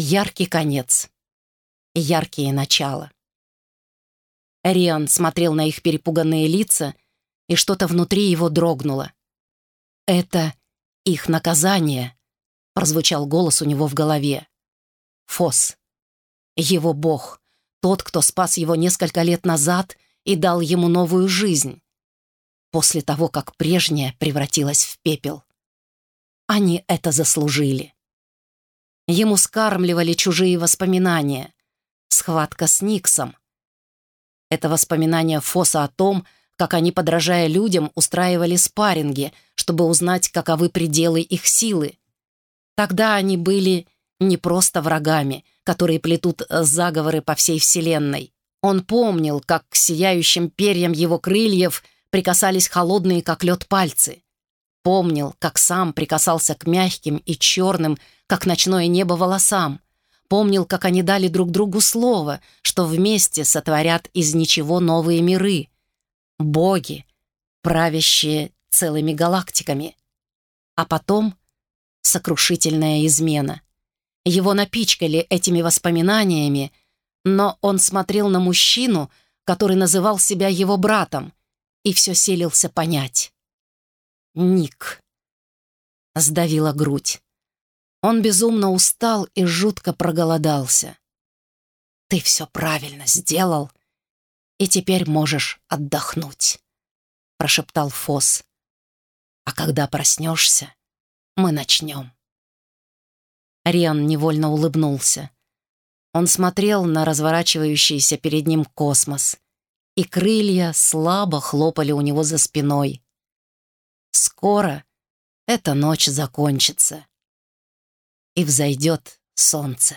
Яркий конец. Яркие начала. Риан смотрел на их перепуганные лица, и что-то внутри его дрогнуло. «Это их наказание», — прозвучал голос у него в голове. Фос. Его бог. Тот, кто спас его несколько лет назад и дал ему новую жизнь. После того, как прежняя превратилась в пепел. Они это заслужили. Ему скармливали чужие воспоминания. Схватка с Никсом. Это воспоминания Фоса о том, как они, подражая людям, устраивали спарринги, чтобы узнать, каковы пределы их силы. Тогда они были не просто врагами, которые плетут заговоры по всей Вселенной. Он помнил, как к сияющим перьям его крыльев прикасались холодные, как лед, пальцы. Помнил, как сам прикасался к мягким и черным, как ночное небо, волосам. Помнил, как они дали друг другу слово, что вместе сотворят из ничего новые миры. Боги, правящие целыми галактиками. А потом сокрушительная измена. Его напичкали этими воспоминаниями, но он смотрел на мужчину, который называл себя его братом, и все селился понять. Ник. Сдавила грудь. Он безумно устал и жутко проголодался. «Ты все правильно сделал, и теперь можешь отдохнуть», — прошептал Фос. «А когда проснешься, мы начнем». Риан невольно улыбнулся. Он смотрел на разворачивающийся перед ним космос, и крылья слабо хлопали у него за спиной. Скоро эта ночь закончится, и взойдет солнце.